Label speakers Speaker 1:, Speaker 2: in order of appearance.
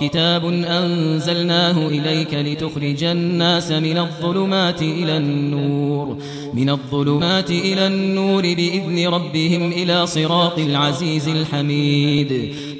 Speaker 1: كتاب أنزلناه إليك لتخرج الناس من الظلمات إلى النور من الظلمات إلى النور بإذن ربهم إلى صراط العزيز الحميد.